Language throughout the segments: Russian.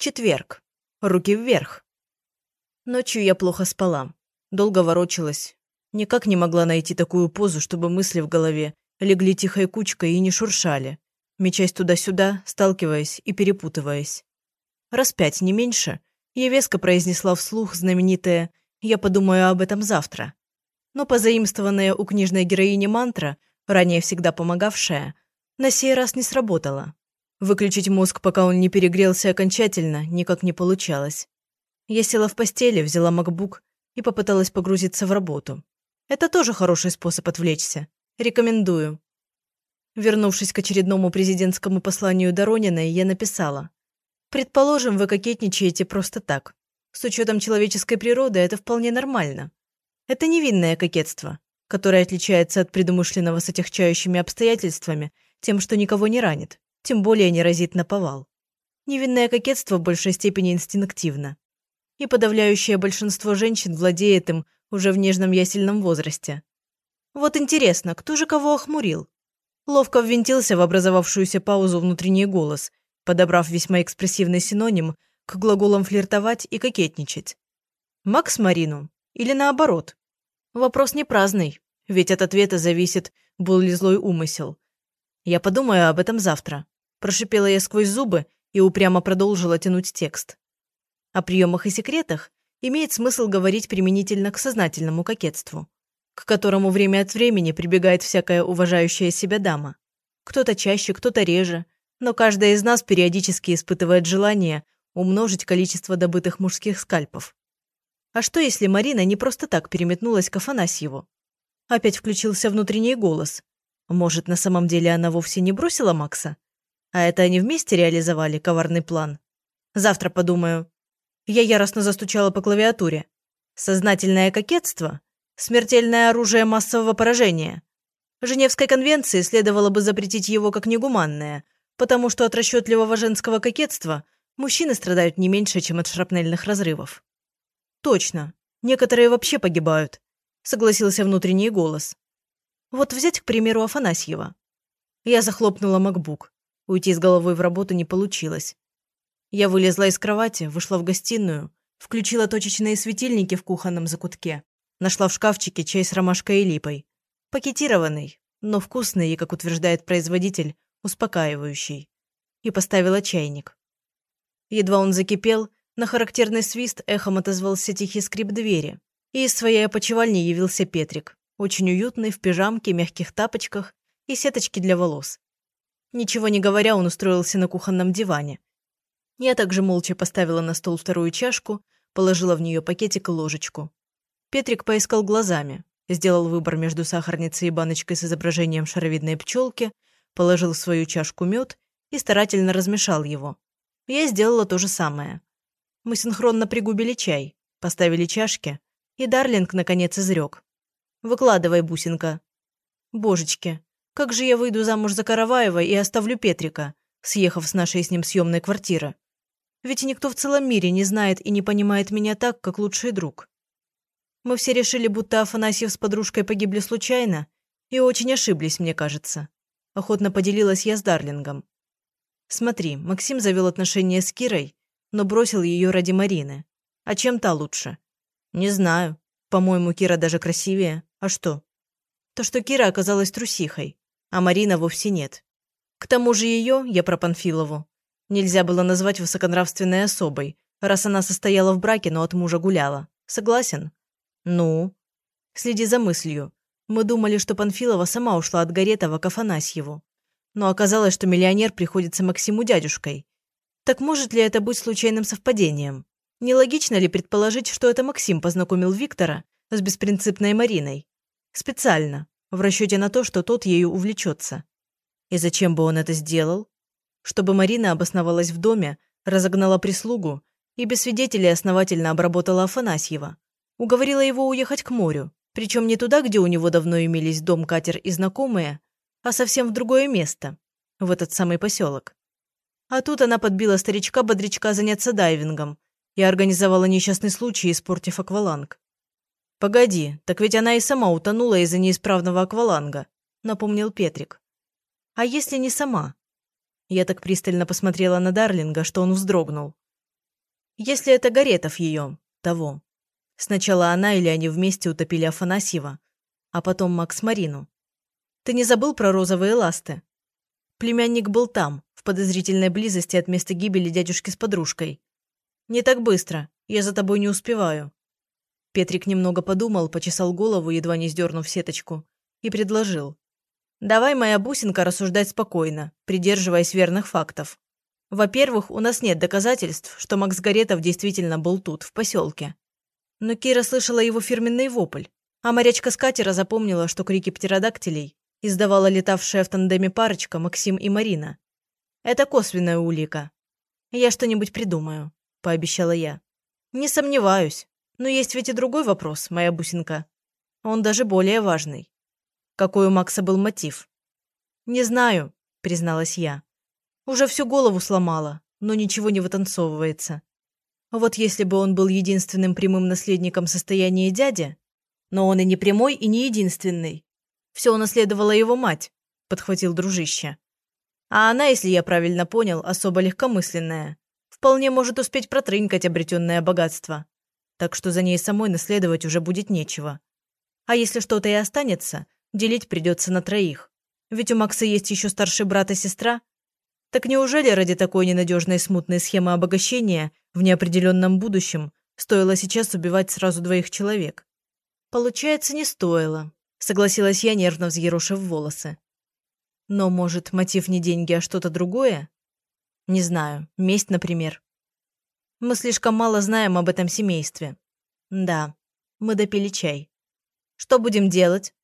Четверг. Руки вверх. Ночью я плохо спала. Долго ворочалась. Никак не могла найти такую позу, чтобы мысли в голове легли тихой кучкой и не шуршали, мечась туда-сюда, сталкиваясь и перепутываясь. Раз пять, не меньше, я веско произнесла вслух знаменитое «Я подумаю об этом завтра». Но позаимствованная у книжной героини мантра, ранее всегда помогавшая, на сей раз не сработала. Выключить мозг, пока он не перегрелся окончательно, никак не получалось. Я села в постели, взяла макбук и попыталась погрузиться в работу. Это тоже хороший способ отвлечься. Рекомендую. Вернувшись к очередному президентскому посланию Дорониной, я написала. «Предположим, вы кокетничаете просто так. С учетом человеческой природы это вполне нормально. Это невинное кокетство, которое отличается от предумышленного с отягчающими обстоятельствами тем, что никого не ранит тем более не разит на повал. Невинное кокетство в большей степени инстинктивно. И подавляющее большинство женщин владеет им уже в нежном ясельном возрасте. Вот интересно, кто же кого охмурил? Ловко ввинтился в образовавшуюся паузу внутренний голос, подобрав весьма экспрессивный синоним к глаголам флиртовать и кокетничать. Макс Марину? Или наоборот? Вопрос не праздный, ведь от ответа зависит, был ли злой умысел. Я подумаю об этом завтра. Прошипела я сквозь зубы и упрямо продолжила тянуть текст. О приемах и секретах имеет смысл говорить применительно к сознательному кокетству, к которому время от времени прибегает всякая уважающая себя дама. Кто-то чаще, кто-то реже, но каждая из нас периодически испытывает желание умножить количество добытых мужских скальпов. А что, если Марина не просто так переметнулась к Афанасьеву? Опять включился внутренний голос. Может, на самом деле она вовсе не бросила Макса? А это они вместе реализовали коварный план? Завтра подумаю. Я яростно застучала по клавиатуре. Сознательное кокетство – смертельное оружие массового поражения. Женевской конвенции следовало бы запретить его как негуманное, потому что от расчетливого женского кокетства мужчины страдают не меньше, чем от шрапнельных разрывов. Точно. Некоторые вообще погибают, согласился внутренний голос. Вот взять, к примеру, Афанасьева. Я захлопнула макбук. Уйти с головой в работу не получилось. Я вылезла из кровати, вышла в гостиную, включила точечные светильники в кухонном закутке, нашла в шкафчике чай с ромашкой и липой. Пакетированный, но вкусный и, как утверждает производитель, успокаивающий. И поставила чайник. Едва он закипел, на характерный свист эхом отозвался тихий скрип двери, и из своей опочивальни явился Петрик, очень уютный, в пижамке, мягких тапочках и сеточке для волос. Ничего не говоря, он устроился на кухонном диване. Я также молча поставила на стол вторую чашку, положила в нее пакетик и ложечку. Петрик поискал глазами, сделал выбор между сахарницей и баночкой с изображением шаровидной пчелки, положил в свою чашку мед и старательно размешал его. Я сделала то же самое. Мы синхронно пригубили чай, поставили чашки, и Дарлинг наконец изрек. «Выкладывай, бусинка». «Божечки, как же я выйду замуж за Караваева и оставлю Петрика, съехав с нашей с ним съемной квартиры? Ведь никто в целом мире не знает и не понимает меня так, как лучший друг. Мы все решили, будто Афанасьев с подружкой погибли случайно, и очень ошиблись, мне кажется. Охотно поделилась я с Дарлингом. Смотри, Максим завел отношения с Кирой, но бросил ее ради Марины. А чем та лучше? Не знаю. По-моему, Кира даже красивее. А что? То, что Кира оказалась трусихой а Марина вовсе нет. К тому же ее, я про Панфилову, нельзя было назвать высоконравственной особой, раз она состояла в браке, но от мужа гуляла. Согласен? Ну? Следи за мыслью. Мы думали, что Панфилова сама ушла от Горетова к Афанасьеву. Но оказалось, что миллионер приходится Максиму дядюшкой. Так может ли это быть случайным совпадением? Нелогично ли предположить, что это Максим познакомил Виктора с беспринципной Мариной? Специально, в расчете на то, что тот ею увлечется. И зачем бы он это сделал? Чтобы Марина обосновалась в доме, разогнала прислугу и без свидетелей основательно обработала Афанасьева. Уговорила его уехать к морю, причем не туда, где у него давно имелись дом, катер и знакомые, а совсем в другое место, в этот самый поселок. А тут она подбила старичка-бодрячка заняться дайвингом и организовала несчастный случай, испортив акваланг. «Погоди, так ведь она и сама утонула из-за неисправного акваланга», – напомнил Петрик. «А если не сама?» Я так пристально посмотрела на Дарлинга, что он вздрогнул. Если это Горетов ее, того. Сначала она или они вместе утопили Афанасьева, а потом Макс Марину. Ты не забыл про розовые ласты? Племянник был там, в подозрительной близости от места гибели дядюшки с подружкой. Не так быстро, я за тобой не успеваю. Петрик немного подумал, почесал голову, едва не сдернув сеточку, и предложил. «Давай, моя бусинка, рассуждать спокойно, придерживаясь верных фактов. Во-первых, у нас нет доказательств, что Макс Горетов действительно был тут, в поселке. Но Кира слышала его фирменный вопль, а морячка с катера запомнила, что крики птеродактилей издавала летавшая в тандеме парочка Максим и Марина. Это косвенная улика. Я что-нибудь придумаю, пообещала я. Не сомневаюсь, но есть ведь и другой вопрос, моя бусинка. Он даже более важный. Какой у Макса был мотив? Не знаю, призналась я. Уже всю голову сломала, но ничего не вытанцовывается. Вот если бы он был единственным прямым наследником состояния дяди, но он и не прямой, и не единственный. Все унаследовала его мать, подхватил дружище. А она, если я правильно понял, особо легкомысленная. Вполне может успеть протрынкать обретенное богатство. Так что за ней самой наследовать уже будет нечего. А если что-то и останется, делить придется на троих. Ведь у Макса есть еще старший брат и сестра, так неужели ради такой ненадежной смутной схемы обогащения в неопределенном будущем стоило сейчас убивать сразу двоих человек? Получается, не стоило, согласилась я, нервно взъерошив волосы. Но, может, мотив не деньги, а что-то другое? Не знаю, месть, например. Мы слишком мало знаем об этом семействе. Да, мы допили чай. Что будем делать?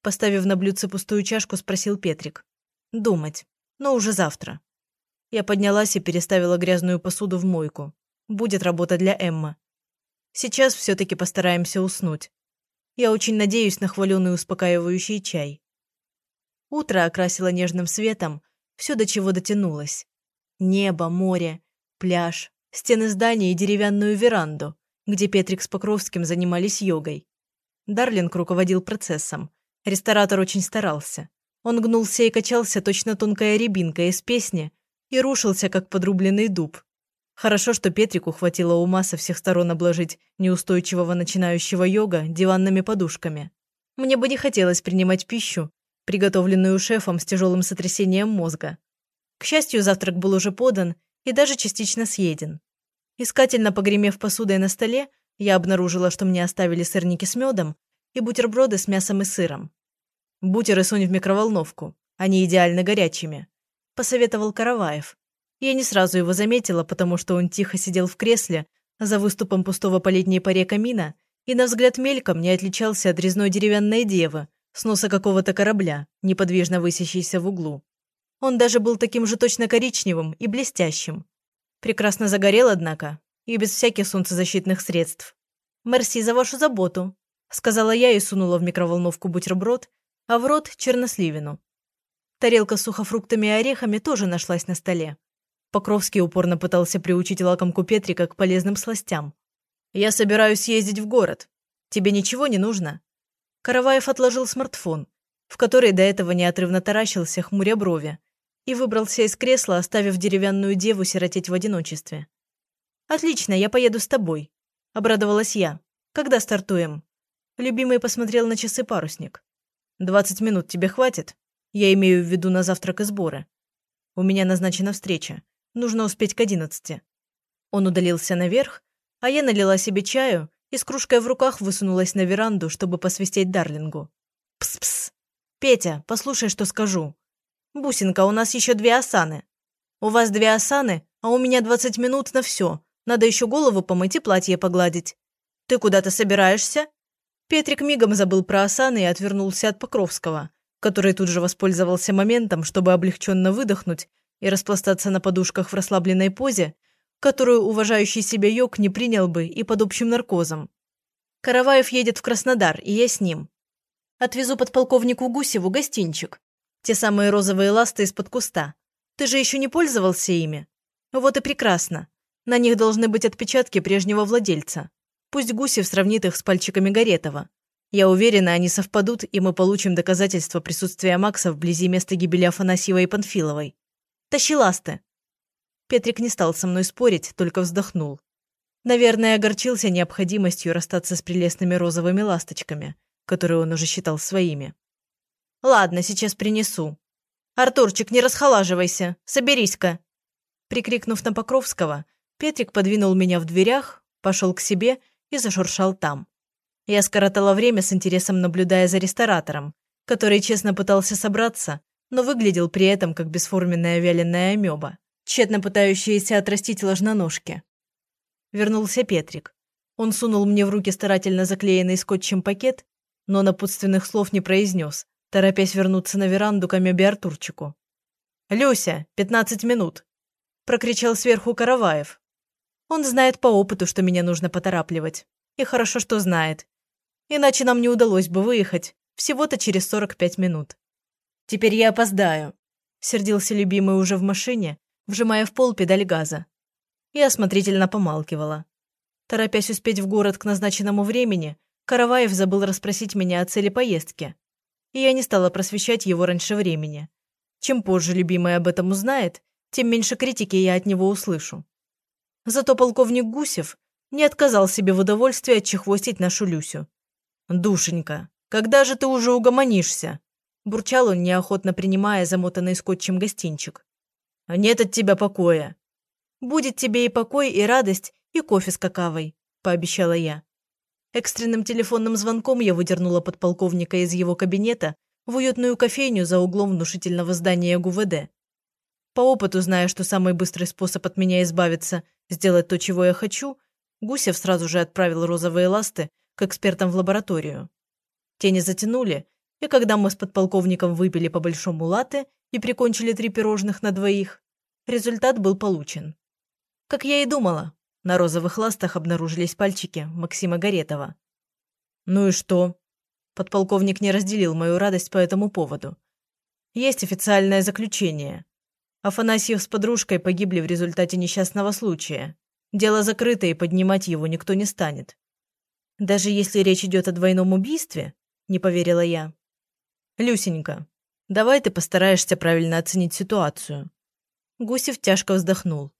Поставив на блюдце пустую чашку, спросил Петрик. Думать но уже завтра. Я поднялась и переставила грязную посуду в мойку. Будет работа для Эммы. Сейчас все-таки постараемся уснуть. Я очень надеюсь на хваленый успокаивающий чай. Утро окрасило нежным светом, все до чего дотянулось. Небо, море, пляж, стены здания и деревянную веранду, где Петрик с Покровским занимались йогой. Дарлинг руководил процессом. Ресторатор очень старался. Он гнулся и качался, точно тонкая рябинка из песни, и рушился, как подрубленный дуб. Хорошо, что Петрику хватило ума со всех сторон обложить неустойчивого начинающего йога диванными подушками. Мне бы не хотелось принимать пищу, приготовленную шефом с тяжелым сотрясением мозга. К счастью, завтрак был уже подан и даже частично съеден. Искательно погремев посудой на столе, я обнаружила, что мне оставили сырники с медом и бутерброды с мясом и сыром. «Бутеры сунь в микроволновку. Они идеально горячими», – посоветовал Караваев. Я не сразу его заметила, потому что он тихо сидел в кресле за выступом пустого по летней паре камина и на взгляд мельком не отличался от резной деревянной девы с носа какого-то корабля, неподвижно высящейся в углу. Он даже был таким же точно коричневым и блестящим. Прекрасно загорел, однако, и без всяких солнцезащитных средств. «Мерси за вашу заботу», – сказала я и сунула в микроволновку бутерброд, а в рот черносливину. Тарелка с сухофруктами и орехами тоже нашлась на столе. Покровский упорно пытался приучить лакомку Петрика к полезным сластям. «Я собираюсь съездить в город. Тебе ничего не нужно?» Караваев отложил смартфон, в который до этого неотрывно таращился, хмуря брови, и выбрался из кресла, оставив деревянную деву сиротеть в одиночестве. «Отлично, я поеду с тобой», – обрадовалась я. «Когда стартуем?» Любимый посмотрел на часы парусник. «Двадцать минут тебе хватит? Я имею в виду на завтрак и сборы. У меня назначена встреча. Нужно успеть к одиннадцати». Он удалился наверх, а я налила себе чаю и с кружкой в руках высунулась на веранду, чтобы посвистеть Дарлингу. «Пс-пс! Петя, послушай, что скажу. Бусинка, у нас еще две осаны. У вас две осаны, а у меня двадцать минут на все. Надо еще голову помыть и платье погладить. Ты куда-то собираешься?» Петрик мигом забыл про Асана и отвернулся от Покровского, который тут же воспользовался моментом, чтобы облегченно выдохнуть и распластаться на подушках в расслабленной позе, которую уважающий себя йог не принял бы и под общим наркозом. Караваев едет в Краснодар, и я с ним. Отвезу подполковнику Гусеву гостинчик. Те самые розовые ласты из-под куста. Ты же еще не пользовался ими? Вот и прекрасно. На них должны быть отпечатки прежнего владельца. Пусть Гусев сравнит их с пальчиками Горетова. Я уверена, они совпадут, и мы получим доказательства присутствия Макса вблизи места гибели Афанасьева и Панфиловой. Тащи ласты!» Петрик не стал со мной спорить, только вздохнул. Наверное, огорчился необходимостью расстаться с прелестными розовыми ласточками, которые он уже считал своими. «Ладно, сейчас принесу. Артурчик, не расхолаживайся, соберись-ка!» Прикрикнув на Покровского, Петрик подвинул меня в дверях, пошел к себе и зашуршал там. Я скоротала время с интересом, наблюдая за ресторатором, который честно пытался собраться, но выглядел при этом как бесформенная вяленая амеба, тщетно пытающаяся отрастить ложноножки. Вернулся Петрик. Он сунул мне в руки старательно заклеенный скотчем пакет, но напутственных слов не произнес, торопясь вернуться на веранду к амебе Артурчику. «Люся, пятнадцать минут!» – прокричал сверху Караваев. Он знает по опыту, что меня нужно поторапливать. И хорошо, что знает. Иначе нам не удалось бы выехать всего-то через 45 минут. Теперь я опоздаю. Сердился любимый уже в машине, вжимая в пол педаль газа. И осмотрительно помалкивала. Торопясь успеть в город к назначенному времени, Караваев забыл расспросить меня о цели поездки. И я не стала просвещать его раньше времени. Чем позже любимый об этом узнает, тем меньше критики я от него услышу. Зато полковник Гусев не отказал себе в удовольствии отчехвостить нашу Люсю. «Душенька, когда же ты уже угомонишься?» Бурчал он, неохотно принимая замотанный скотчем гостинчик. «Нет от тебя покоя». «Будет тебе и покой, и радость, и кофе с какавой», – пообещала я. Экстренным телефонным звонком я выдернула подполковника из его кабинета в уютную кофейню за углом внушительного здания ГУВД. По опыту, зная, что самый быстрый способ от меня избавиться – сделать то, чего я хочу, Гусев сразу же отправил розовые ласты к экспертам в лабораторию. Тени затянули, и когда мы с подполковником выпили по большому латте и прикончили три пирожных на двоих, результат был получен. Как я и думала, на розовых ластах обнаружились пальчики Максима Горетова. «Ну и что?» Подполковник не разделил мою радость по этому поводу. «Есть официальное заключение. Афанасьев с подружкой погибли в результате несчастного случая. Дело закрыто, и поднимать его никто не станет. Даже если речь идет о двойном убийстве, не поверила я. Люсенька, давай ты постараешься правильно оценить ситуацию. Гусев тяжко вздохнул.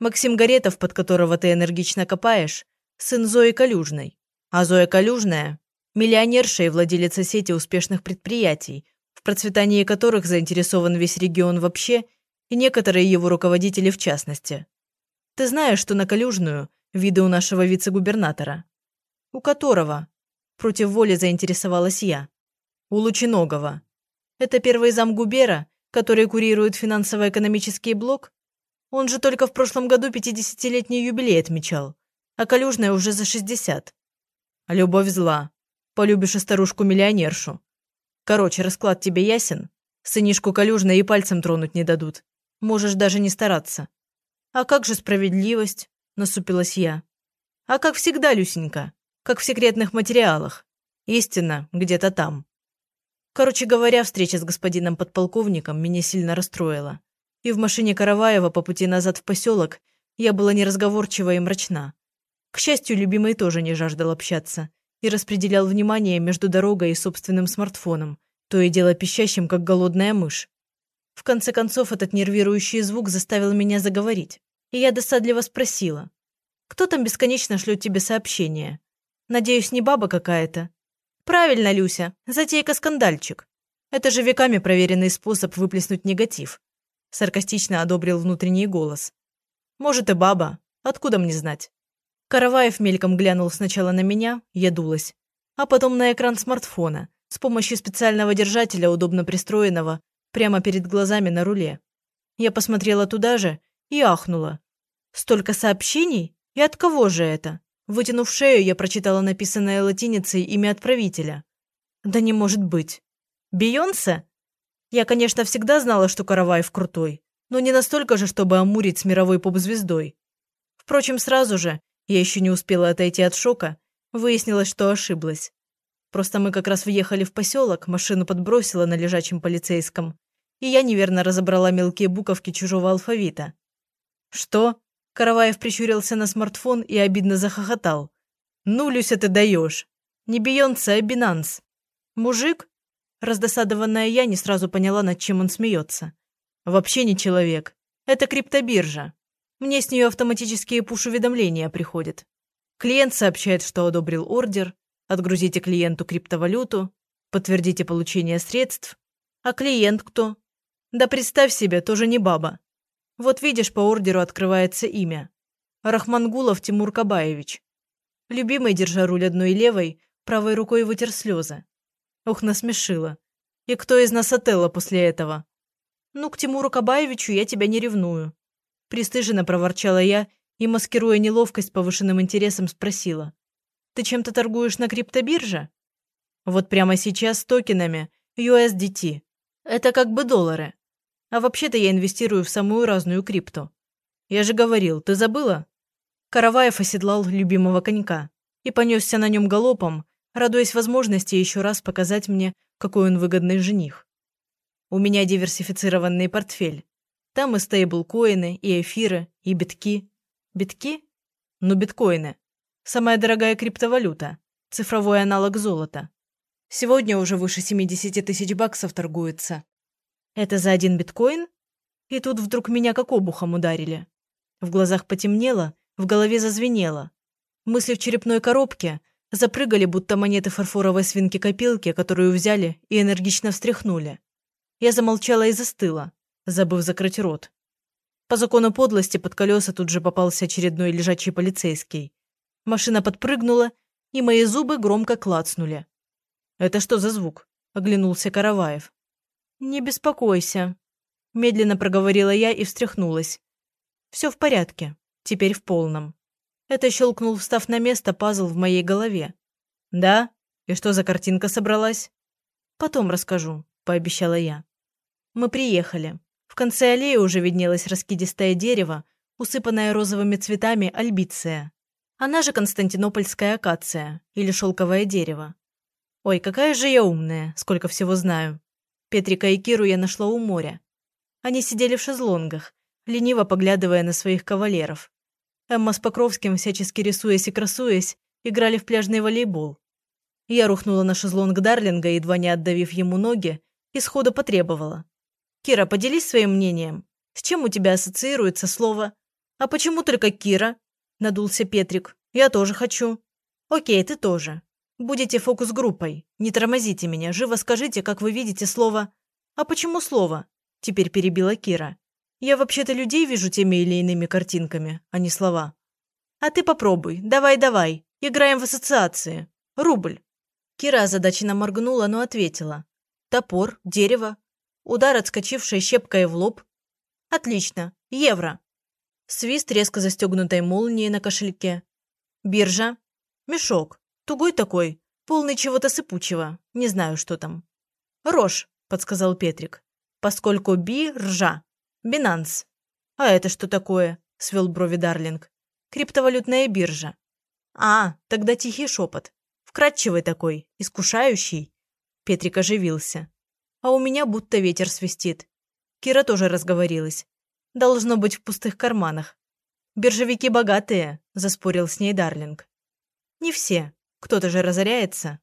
Максим Горетов, под которого ты энергично копаешь, сын Зои Калюжной. А Зоя Калюжная – миллионерша и владелица сети успешных предприятий, в процветании которых заинтересован весь регион вообще и некоторые его руководители в частности. Ты знаешь, что на Калюжную виды у нашего вице-губернатора? У которого? Против воли заинтересовалась я. У Лучиногова. Это первый зам губера, который курирует финансово-экономический блок? Он же только в прошлом году 50-летний юбилей отмечал, а Калюжная уже за 60. Любовь зла. Полюбишь и старушку-миллионершу. Короче, расклад тебе ясен? Сынишку Калюжной и пальцем тронуть не дадут. Можешь даже не стараться. А как же справедливость? Насупилась я. А как всегда, Люсенька. Как в секретных материалах. Истина где-то там. Короче говоря, встреча с господином подполковником меня сильно расстроила. И в машине Караваева по пути назад в поселок я была неразговорчива и мрачна. К счастью, любимый тоже не жаждал общаться и распределял внимание между дорогой и собственным смартфоном, то и дело пищащим, как голодная мышь. В конце концов, этот нервирующий звук заставил меня заговорить, и я досадливо спросила. «Кто там бесконечно шлет тебе сообщения? Надеюсь, не баба какая-то?» «Правильно, Люся, затейка-скандальчик. Это же веками проверенный способ выплеснуть негатив», саркастично одобрил внутренний голос. «Может, и баба. Откуда мне знать?» Караваев мельком глянул сначала на меня, я дулась, а потом на экран смартфона, с помощью специального держателя, удобно пристроенного прямо перед глазами на руле. Я посмотрела туда же и ахнула. Столько сообщений? И от кого же это? Вытянув шею, я прочитала написанное латиницей имя отправителя. Да не может быть. Бейонсе? Я, конечно, всегда знала, что Караваев крутой, но не настолько же, чтобы амурить с мировой поп-звездой. Впрочем, сразу же, я еще не успела отойти от шока, выяснилось, что ошиблась. Просто мы как раз въехали в поселок, машину подбросила на лежачем полицейском, и я неверно разобрала мелкие буковки чужого алфавита. «Что?» – Караваев прищурился на смартфон и обидно захохотал. «Ну, Люся, ты даешь! Не Бейонсе, а Бинанс!» «Мужик?» Раздосадованная я не сразу поняла, над чем он смеется. «Вообще не человек. Это криптобиржа. Мне с нее автоматические пуш-уведомления приходят. Клиент сообщает, что одобрил ордер, отгрузите клиенту криптовалюту, подтвердите получение средств. А клиент кто? Да представь себе, тоже не баба. Вот видишь, по ордеру открывается имя. Рахмангулов Тимур Кабаевич. Любимый, держа руль одной левой, правой рукой вытер слезы. Ох, насмешила. И кто из нас отелла после этого? Ну, к Тимуру Кабаевичу я тебя не ревную. Престыженно проворчала я и, маскируя неловкость повышенным интересом, спросила. Ты чем-то торгуешь на криптобирже? Вот прямо сейчас с токенами USDT. Это как бы доллары. А вообще-то я инвестирую в самую разную крипту. Я же говорил, ты забыла? Караваев оседлал любимого конька и понесся на нем галопом, радуясь возможности еще раз показать мне, какой он выгодный жених. У меня диверсифицированный портфель. Там и стейблкоины, и эфиры, и битки. Битки? Ну, биткоины. Самая дорогая криптовалюта. Цифровой аналог золота. Сегодня уже выше 70 тысяч баксов торгуется. Это за один биткоин? И тут вдруг меня как обухом ударили. В глазах потемнело, в голове зазвенело. Мысли в черепной коробке запрыгали, будто монеты фарфоровой свинки-копилки, которую взяли и энергично встряхнули. Я замолчала и застыла, забыв закрыть рот. По закону подлости под колеса тут же попался очередной лежачий полицейский. Машина подпрыгнула, и мои зубы громко клацнули. «Это что за звук?» – оглянулся Караваев. «Не беспокойся», – медленно проговорила я и встряхнулась. «Все в порядке. Теперь в полном». Это щелкнул, встав на место, пазл в моей голове. «Да? И что за картинка собралась?» «Потом расскажу», – пообещала я. Мы приехали. В конце аллеи уже виднелось раскидистое дерево, усыпанное розовыми цветами альбиция. Она же константинопольская акация или шелковое дерево. Ой, какая же я умная, сколько всего знаю. Петрика и Киру я нашла у моря. Они сидели в шезлонгах, лениво поглядывая на своих кавалеров. Эмма с Покровским, всячески рисуясь и красуясь, играли в пляжный волейбол. Я рухнула на шезлонг Дарлинга, едва не отдавив ему ноги, и сходу потребовала. Кира, поделись своим мнением. С чем у тебя ассоциируется слово? А почему только Кира? Надулся Петрик. Я тоже хочу. Окей, ты тоже. Будете фокус-группой. Не тормозите меня. Живо скажите, как вы видите слово... А почему слово? Теперь перебила Кира. Я вообще-то людей вижу теми или иными картинками, а не слова. А ты попробуй. Давай-давай. Играем в ассоциации. Рубль. Кира озадаченно моргнула, но ответила. Топор, дерево, Удар, отскочивший щепкой в лоб. Отлично. Евро. Свист резко застегнутой молнией на кошельке. Биржа. Мешок. Тугой такой. Полный чего-то сыпучего. Не знаю, что там. Рожь, подсказал Петрик. Поскольку би – ржа. Бинанс. А это что такое? Свел брови Дарлинг. Криптовалютная биржа. А, тогда тихий шепот. Вкрадчивый такой, искушающий. Петрик оживился а у меня будто ветер свистит. Кира тоже разговорилась. Должно быть в пустых карманах. «Биржевики богатые», – заспорил с ней Дарлинг. «Не все. Кто-то же разоряется».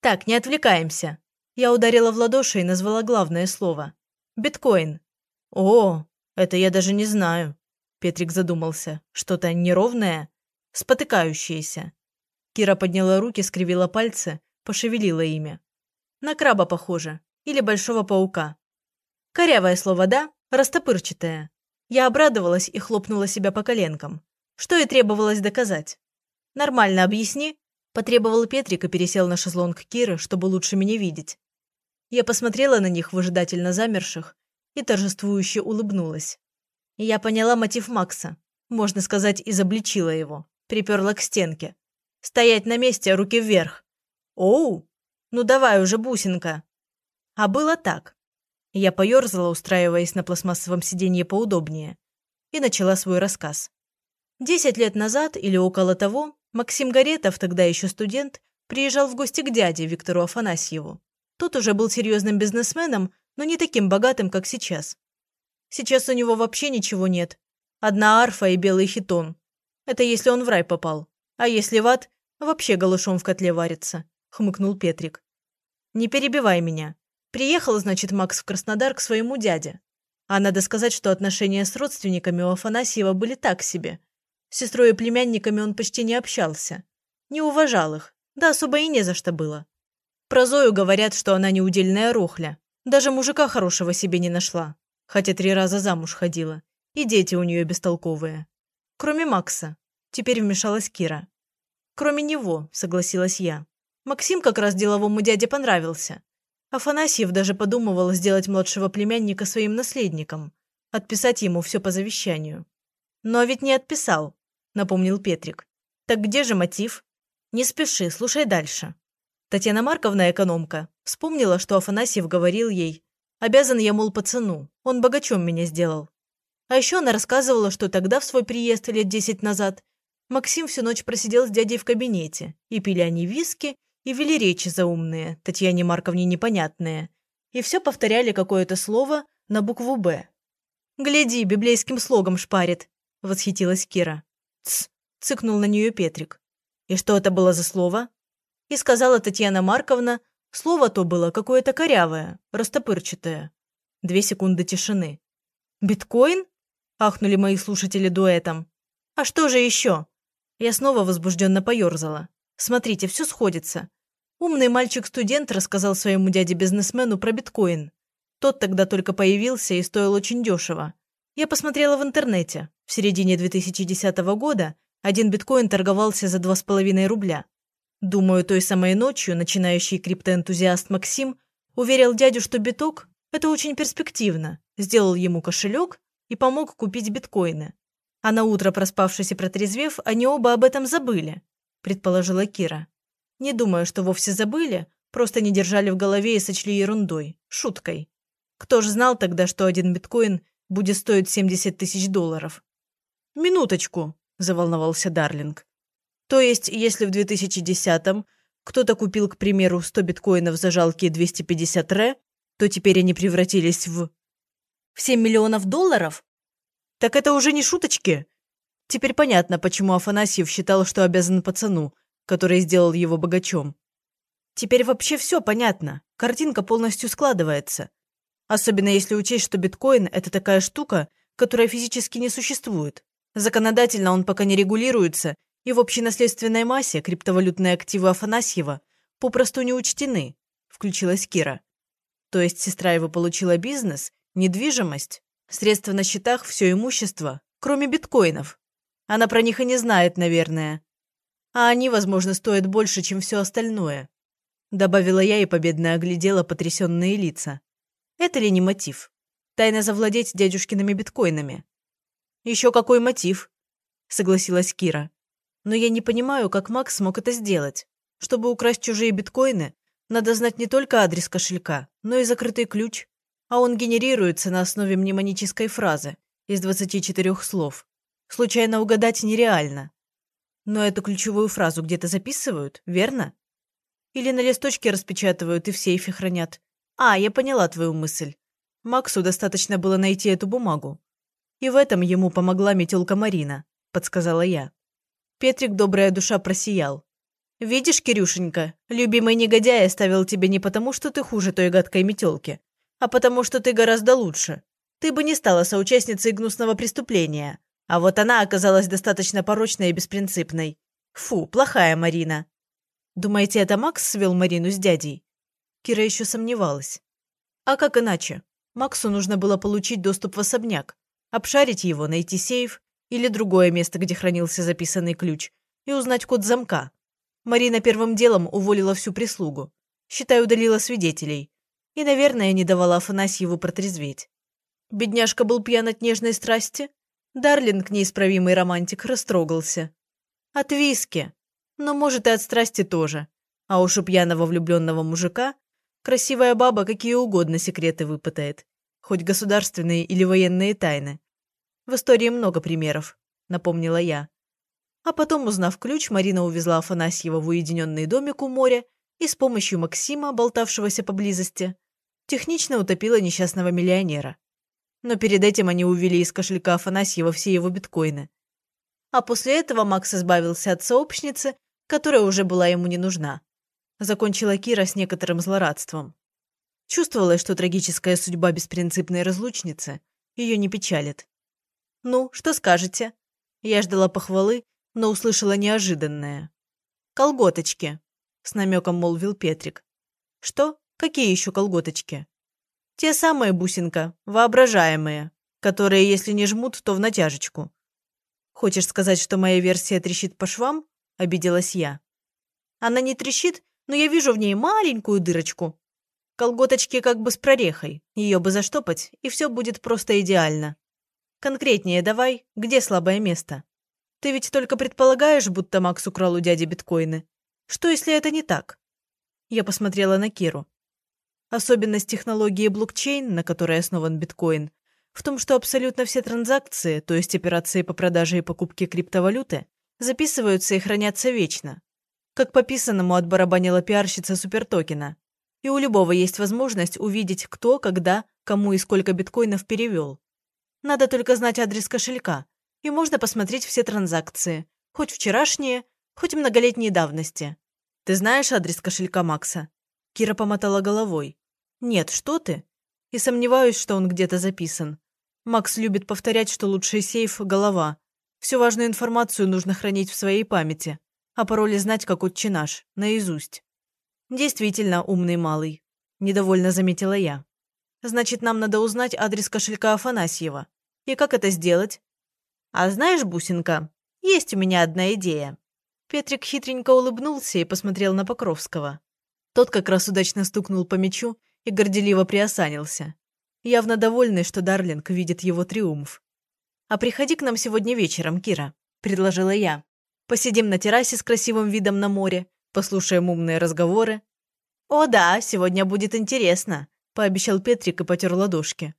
«Так, не отвлекаемся». Я ударила в ладоши и назвала главное слово. «Биткоин». «О, это я даже не знаю». Петрик задумался. «Что-то неровное? Спотыкающееся». Кира подняла руки, скривила пальцы, пошевелила ими. «На краба похоже или большого паука. Корявое слово «да», растопырчатое. Я обрадовалась и хлопнула себя по коленкам. Что и требовалось доказать. «Нормально объясни», – потребовал Петрик и пересел на шезлонг Киры, чтобы лучше меня видеть. Я посмотрела на них, выжидательно замерших, и торжествующе улыбнулась. Я поняла мотив Макса. Можно сказать, изобличила его. Приперла к стенке. Стоять на месте, руки вверх. Оу! Ну давай уже, бусинка. А было так. Я поёрзала, устраиваясь на пластмассовом сиденье поудобнее, и начала свой рассказ. Десять лет назад или около того Максим Горетов, тогда еще студент, приезжал в гости к дяде Виктору Афанасьеву. Тот уже был серьезным бизнесменом, но не таким богатым, как сейчас. Сейчас у него вообще ничего нет. Одна арфа и белый хитон. Это если он в рай попал. А если в ад, вообще голышом в котле варится», – хмыкнул Петрик. «Не перебивай меня. Приехал, значит, Макс в Краснодар к своему дяде. А надо сказать, что отношения с родственниками у Афанасьева были так себе. С сестрой и племянниками он почти не общался. Не уважал их, да особо и не за что было. Про Зою говорят, что она неудельная рохля. Даже мужика хорошего себе не нашла. Хотя три раза замуж ходила. И дети у нее бестолковые. Кроме Макса. Теперь вмешалась Кира. Кроме него, согласилась я. Максим как раз деловому дяде понравился. Афанасьев даже подумывал сделать младшего племянника своим наследником. Отписать ему все по завещанию. Но ведь не отписал, напомнил Петрик. Так где же мотив? Не спеши, слушай дальше. Татьяна Марковна, экономка, вспомнила, что Афанасьев говорил ей, «Обязан я, мол, пацану, он богачом меня сделал». А еще она рассказывала, что тогда, в свой приезд лет десять назад, Максим всю ночь просидел с дядей в кабинете, и пили они виски, и вели речи заумные, Татьяне Марковне непонятные, и все повторяли какое-то слово на букву «Б». «Гляди, библейским слогом шпарит», – восхитилась Кира. «Тсс», – цыкнул на нее Петрик. «И что это было за слово?» И сказала Татьяна Марковна, слово то было какое-то корявое, растопырчатое. Две секунды тишины. «Биткоин?» – ахнули мои слушатели дуэтом. «А что же еще?» Я снова возбужденно поерзала. «Смотрите, все сходится. Умный мальчик-студент рассказал своему дяде-бизнесмену про биткоин. Тот тогда только появился и стоил очень дешево. Я посмотрела в интернете. В середине 2010 года один биткоин торговался за 2,5 рубля. Думаю, той самой ночью начинающий криптоэнтузиаст Максим уверил дядю, что биток – это очень перспективно, сделал ему кошелек и помог купить биткоины. А на утро, проспавшись и протрезвев, они оба об этом забыли, предположила Кира. Не думаю, что вовсе забыли, просто не держали в голове и сочли ерундой, шуткой. Кто ж знал тогда, что один биткоин будет стоить 70 тысяч долларов? «Минуточку», – заволновался Дарлинг. То есть, если в 2010-м кто-то купил, к примеру, 100 биткоинов за жалкие 250 ре, то теперь они превратились в... В 7 миллионов долларов? Так это уже не шуточки. Теперь понятно, почему Афанасьев считал, что обязан пацану, который сделал его богачом. Теперь вообще все понятно. Картинка полностью складывается. Особенно если учесть, что биткоин – это такая штука, которая физически не существует. Законодательно он пока не регулируется и в общей наследственной массе криптовалютные активы Афанасьева попросту не учтены, включилась Кира. То есть сестра его получила бизнес, недвижимость, средства на счетах, все имущество, кроме биткоинов. Она про них и не знает, наверное. А они, возможно, стоят больше, чем все остальное. Добавила я и победно оглядела потрясенные лица. Это ли не мотив? Тайно завладеть дядюшкиными биткоинами. Еще какой мотив? Согласилась Кира. Но я не понимаю, как Макс смог это сделать. Чтобы украсть чужие биткоины, надо знать не только адрес кошелька, но и закрытый ключ. А он генерируется на основе мнемонической фразы из 24 слов. Случайно угадать нереально. Но эту ключевую фразу где-то записывают, верно? Или на листочке распечатывают и в сейфе хранят. А, я поняла твою мысль. Максу достаточно было найти эту бумагу. И в этом ему помогла метелка Марина, подсказала я. Петрик, добрая душа, просиял. «Видишь, Кирюшенька, любимый негодяй оставил тебя не потому, что ты хуже той гадкой метелки, а потому, что ты гораздо лучше. Ты бы не стала соучастницей гнусного преступления. А вот она оказалась достаточно порочной и беспринципной. Фу, плохая Марина». «Думаете, это Макс свел Марину с дядей?» Кира еще сомневалась. «А как иначе? Максу нужно было получить доступ в особняк, обшарить его, найти сейф или другое место, где хранился записанный ключ, и узнать код замка. Марина первым делом уволила всю прислугу. Считай, удалила свидетелей. И, наверное, не давала Афанасьеву протрезветь. Бедняжка был пьян от нежной страсти. Дарлинг, неисправимый романтик, растрогался. От виски. Но, может, и от страсти тоже. А уж у пьяного влюбленного мужика красивая баба какие угодно секреты выпытает. Хоть государственные или военные тайны. В истории много примеров, напомнила я. А потом, узнав ключ, Марина увезла Афанасьева в уединенный домик у моря и с помощью Максима, болтавшегося поблизости, технично утопила несчастного миллионера. Но перед этим они увели из кошелька Афанасьева все его биткоины. А после этого Макс избавился от сообщницы, которая уже была ему не нужна. Закончила Кира с некоторым злорадством. Чувствовалось, что трагическая судьба беспринципной разлучницы ее не печалит. «Ну, что скажете?» Я ждала похвалы, но услышала неожиданное. «Колготочки», — с намеком молвил Петрик. «Что? Какие еще колготочки?» «Те самые, бусинка, воображаемые, которые, если не жмут, то в натяжечку». «Хочешь сказать, что моя версия трещит по швам?» – обиделась я. «Она не трещит, но я вижу в ней маленькую дырочку. Колготочки как бы с прорехой, ее бы заштопать, и все будет просто идеально. Конкретнее давай, где слабое место? Ты ведь только предполагаешь, будто Макс украл у дяди биткоины. Что, если это не так?» Я посмотрела на Киру. Особенность технологии блокчейн, на которой основан биткоин, в том, что абсолютно все транзакции, то есть операции по продаже и покупке криптовалюты, записываются и хранятся вечно. Как по писанному отбарабанила пиарщица супертокена. И у любого есть возможность увидеть, кто, когда, кому и сколько биткоинов перевел. Надо только знать адрес кошелька, и можно посмотреть все транзакции, хоть вчерашние, хоть многолетней давности. Ты знаешь адрес кошелька Макса? Кира помотала головой. Нет, что ты? И сомневаюсь, что он где-то записан. Макс любит повторять, что лучший сейф – голова. Всю важную информацию нужно хранить в своей памяти, а пароли знать, как отче наш, наизусть. Действительно умный малый. Недовольно заметила я. Значит, нам надо узнать адрес кошелька Афанасьева. И как это сделать? А знаешь, Бусинка, есть у меня одна идея. Петрик хитренько улыбнулся и посмотрел на Покровского. Тот как раз удачно стукнул по мячу и горделиво приосанился. Явно довольный, что Дарлинг видит его триумф. «А приходи к нам сегодня вечером, Кира», – предложила я. «Посидим на террасе с красивым видом на море, послушаем умные разговоры». «О да, сегодня будет интересно», – пообещал Петрик и потер ладошки.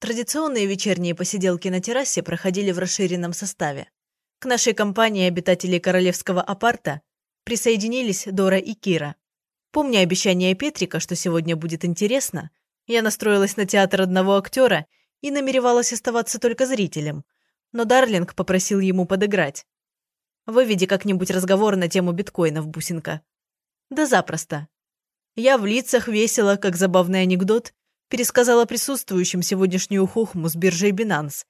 Традиционные вечерние посиделки на террасе проходили в расширенном составе. К нашей компании обитателей королевского апарта присоединились Дора и Кира. Помня обещание Петрика, что сегодня будет интересно, я настроилась на театр одного актера и намеревалась оставаться только зрителем. Но Дарлинг попросил ему подыграть. «Выведи как-нибудь разговор на тему биткоинов, бусинка». «Да запросто». Я в лицах весело, как забавный анекдот, пересказала присутствующим сегодняшнюю хохму с биржей Binance,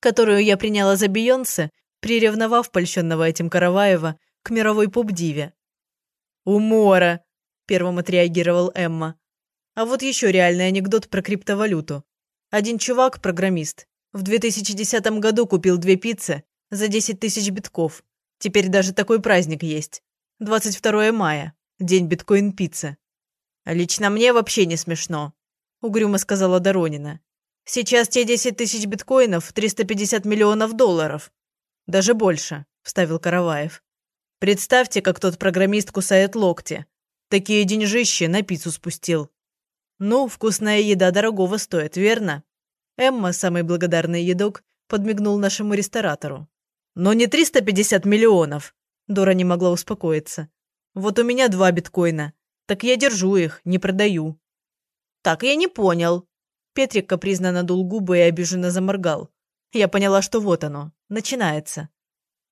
которую я приняла за Бейонсе, приревновав польщенного этим Караваева к мировой поп-диве. «Умора!» Первым отреагировал Эмма. А вот еще реальный анекдот про криптовалюту. Один чувак, программист, в 2010 году купил две пиццы за 10 тысяч битков. Теперь даже такой праздник есть. 22 мая. День биткоин-пиццы. «Лично мне вообще не смешно», – угрюмо сказала Доронина. «Сейчас те 10 тысяч биткоинов – 350 миллионов долларов». «Даже больше», – вставил Караваев. «Представьте, как тот программист кусает локти. Такие деньжищи на пиццу спустил. Ну, вкусная еда дорогого стоит, верно? Эмма, самый благодарный едок, подмигнул нашему ресторатору. Но не 350 миллионов. Дора не могла успокоиться. Вот у меня два биткоина. Так я держу их, не продаю. Так я не понял. Петрик капризно надул губы и обиженно заморгал. Я поняла, что вот оно, начинается.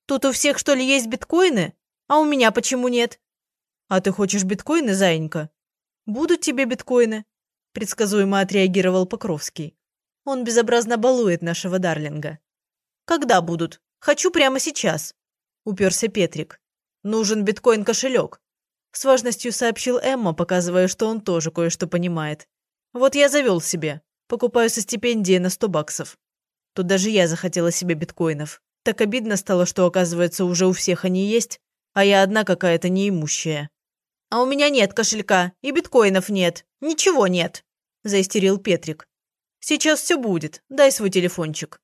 Тут у всех, что ли, есть биткоины? А у меня почему нет? «А ты хочешь биткоины, заинька?» «Будут тебе биткоины», – предсказуемо отреагировал Покровский. «Он безобразно балует нашего Дарлинга». «Когда будут? Хочу прямо сейчас», – уперся Петрик. «Нужен биткоин-кошелек», – с важностью сообщил Эмма, показывая, что он тоже кое-что понимает. «Вот я завел себе. Покупаю со стипендии на сто баксов. Тут даже я захотела себе биткоинов. Так обидно стало, что, оказывается, уже у всех они есть, а я одна какая-то неимущая. «А у меня нет кошелька, и биткоинов нет. Ничего нет», – заистерил Петрик. «Сейчас все будет. Дай свой телефончик».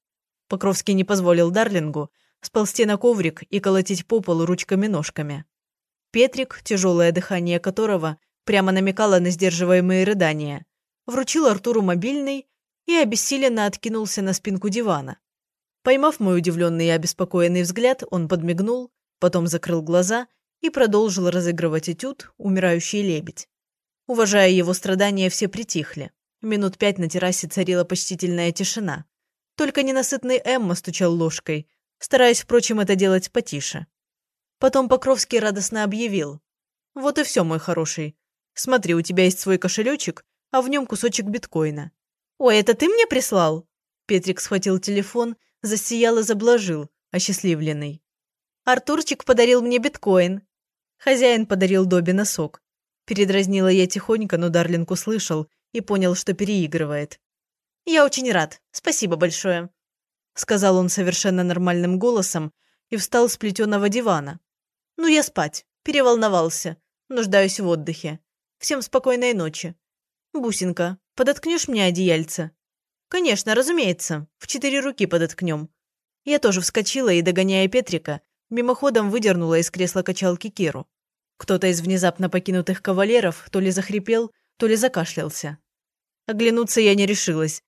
Покровский не позволил Дарлингу сползти на коврик и колотить по полу ручками-ножками. Петрик, тяжелое дыхание которого прямо намекало на сдерживаемые рыдания, вручил Артуру мобильный и обессиленно откинулся на спинку дивана. Поймав мой удивленный и обеспокоенный взгляд, он подмигнул, потом закрыл глаза и продолжил разыгрывать этюд «Умирающий лебедь». Уважая его страдания, все притихли. Минут пять на террасе царила почтительная тишина. Только ненасытный Эмма стучал ложкой, стараясь, впрочем, это делать потише. Потом Покровский радостно объявил. «Вот и все, мой хороший. Смотри, у тебя есть свой кошелечек, а в нем кусочек биткоина». «Ой, это ты мне прислал?» Петрик схватил телефон, засиял и заблажил, осчастливленный. «Артурчик подарил мне биткоин». Хозяин подарил Добби носок. Передразнила я тихонько, но Дарлинг услышал и понял, что переигрывает. «Я очень рад. Спасибо большое», — сказал он совершенно нормальным голосом и встал с плетеного дивана. «Ну, я спать. Переволновался. Нуждаюсь в отдыхе. Всем спокойной ночи. Бусинка, подоткнешь мне одеяльце?» «Конечно, разумеется. В четыре руки подоткнем». Я тоже вскочила и, догоняя Петрика, мимоходом выдернула из кресла качалки Киру. Кто-то из внезапно покинутых кавалеров то ли захрипел, то ли закашлялся. Оглянуться я не решилась.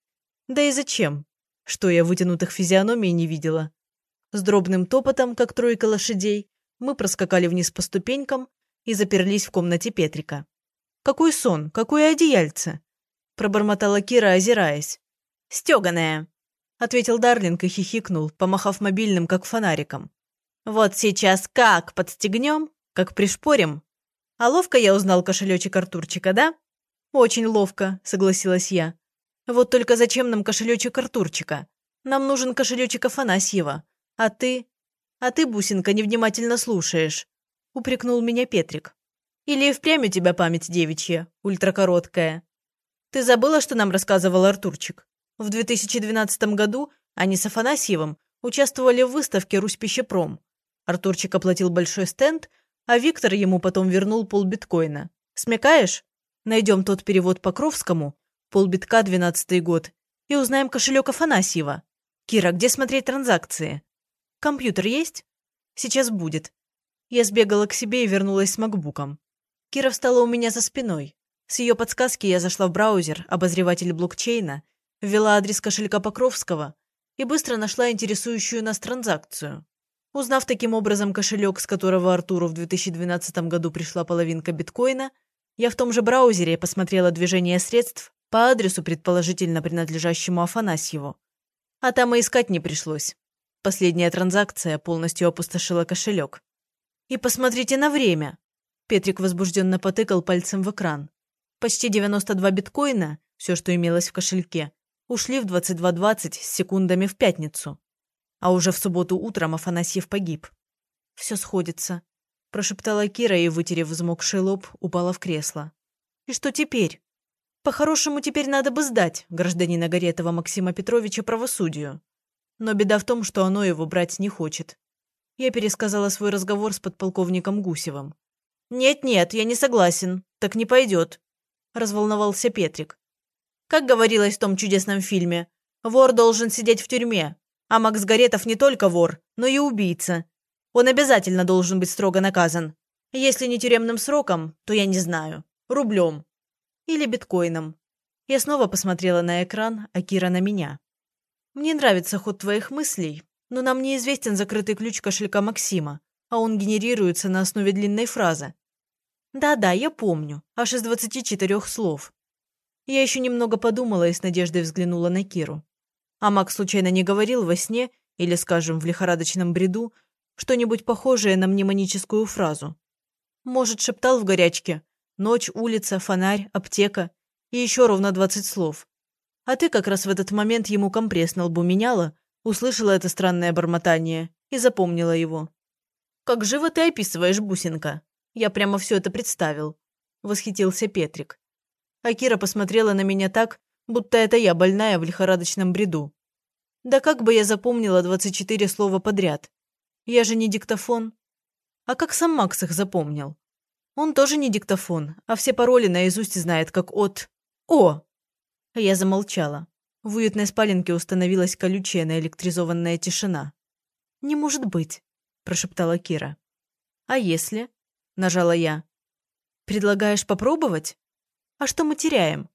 Да и зачем? Что я вытянутых физиономий не видела. С дробным топотом, как тройка лошадей, мы проскакали вниз по ступенькам и заперлись в комнате Петрика. «Какой сон? Какое одеяльце?» пробормотала Кира, озираясь. «Стёганая», — ответил Дарлинг и хихикнул, помахав мобильным, как фонариком. «Вот сейчас как подстегнем, как пришпорим. А ловко я узнал кошелечек Артурчика, да?» «Очень ловко», — согласилась я. «Вот только зачем нам кошелечек Артурчика? Нам нужен кошелечек Афанасьева. А ты...» «А ты, бусинка, невнимательно слушаешь», — упрекнул меня Петрик. «Или впрямь у тебя память девичья, ультракороткая. Ты забыла, что нам рассказывал Артурчик? В 2012 году они с Афанасьевым участвовали в выставке «Русь пищепром». Артурчик оплатил большой стенд, а Виктор ему потом вернул полбиткоина. Смекаешь? Найдем тот перевод Покровскому, полбитка, двенадцатый год, и узнаем кошелек Афанасьева. Кира, где смотреть транзакции? Компьютер есть? Сейчас будет. Я сбегала к себе и вернулась с макбуком. Кира встала у меня за спиной. С ее подсказки я зашла в браузер, обозреватель блокчейна, ввела адрес кошелька Покровского и быстро нашла интересующую нас транзакцию. Узнав таким образом кошелек, с которого Артуру в 2012 году пришла половинка биткоина, я в том же браузере посмотрела движение средств по адресу, предположительно принадлежащему Афанасьеву. А там и искать не пришлось. Последняя транзакция полностью опустошила кошелек. «И посмотрите на время!» Петрик возбужденно потыкал пальцем в экран. Почти 92 биткоина, все, что имелось в кошельке, ушли в 22.20 с секундами в пятницу. А уже в субботу утром Афанасьев погиб. «Все сходится», – прошептала Кира и, вытерев взмокший лоб, упала в кресло. «И что теперь? По-хорошему, теперь надо бы сдать гражданина Горетова Максима Петровича правосудию. Но беда в том, что оно его брать не хочет. Я пересказала свой разговор с подполковником Гусевым. «Нет-нет, я не согласен. Так не пойдет», – разволновался Петрик. «Как говорилось в том чудесном фильме, вор должен сидеть в тюрьме, а Макс Горетов не только вор, но и убийца. Он обязательно должен быть строго наказан. Если не тюремным сроком, то я не знаю. Рублем. Или биткоином». Я снова посмотрела на экран, а Кира на меня. Мне нравится ход твоих мыслей, но нам неизвестен закрытый ключ кошелька Максима, а он генерируется на основе длинной фразы. Да-да, я помню, аж из 24 слов. Я еще немного подумала и с надеждой взглянула на Киру. А Макс случайно не говорил во сне или, скажем, в лихорадочном бреду что-нибудь похожее на мнемоническую фразу. Может, шептал в горячке «Ночь, улица, фонарь, аптека» и еще ровно 20 слов. А ты как раз в этот момент ему компресс на лбу меняла, услышала это странное бормотание и запомнила его. «Как живо ты описываешь, бусинка! Я прямо все это представил», – восхитился Петрик. А Кира посмотрела на меня так, будто это я больная в лихорадочном бреду. Да как бы я запомнила 24 слова подряд? Я же не диктофон. А как сам Макс их запомнил? Он тоже не диктофон, а все пароли наизусть знает, как от... О! Я замолчала. В уютной спаленке установилась колючая наэлектризованная тишина. «Не может быть», – прошептала Кира. «А если?» – нажала я. «Предлагаешь попробовать? А что мы теряем?»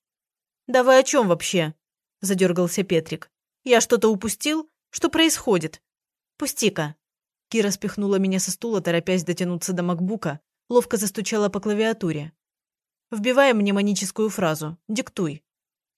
«Давай о чем вообще?» – задергался Петрик. «Я что-то упустил? Что происходит?» «Пусти-ка». Кира спихнула меня со стула, торопясь дотянуться до макбука, ловко застучала по клавиатуре. «Вбивай мнемоническую фразу. Диктуй».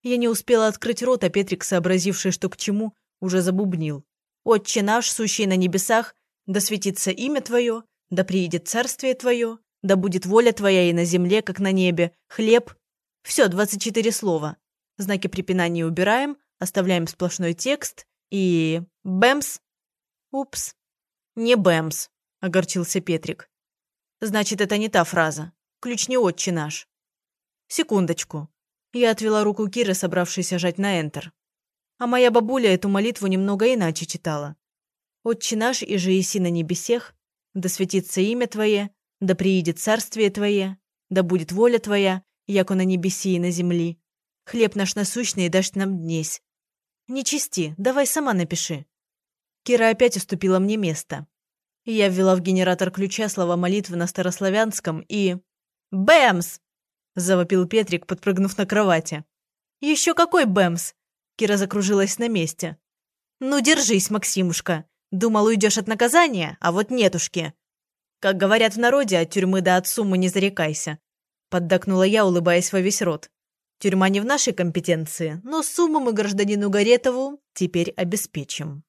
Я не успела открыть рот, а Петрик, сообразивший, что к чему, уже забубнил. «Отче наш, сущий на небесах, да светится имя Твое, да приедет царствие Твое, да будет воля Твоя и на земле, как на небе, хлеб». Все, 24 слова. Знаки препинания убираем, оставляем сплошной текст и... Бэмс! Упс. Не бэмс, огорчился Петрик. Значит, это не та фраза. Ключ не отче наш. Секундочку. Я отвела руку Киры, собравшейся жать на Enter. А моя бабуля эту молитву немного иначе читала. «Отче наш, и же еси на небесех, да светится имя Твое, да приидет царствие Твое, да будет воля Твоя, яко на небеси и на земли. Хлеб наш насущный дашь нам днесь. Не чисти, давай сама напиши». Кира опять уступила мне место. Я ввела в генератор ключа слова молитвы на старославянском и... «Бэмс!» – завопил Петрик, подпрыгнув на кровати. «Еще какой бэмс?» Кира закружилась на месте. «Ну, держись, Максимушка. Думал, уйдешь от наказания, а вот нетушки. Как говорят в народе, от тюрьмы до от суммы не зарекайся. Поддакнула я, улыбаясь во весь рот. Тюрьма не в нашей компетенции, но сумму мы гражданину Гаретову теперь обеспечим.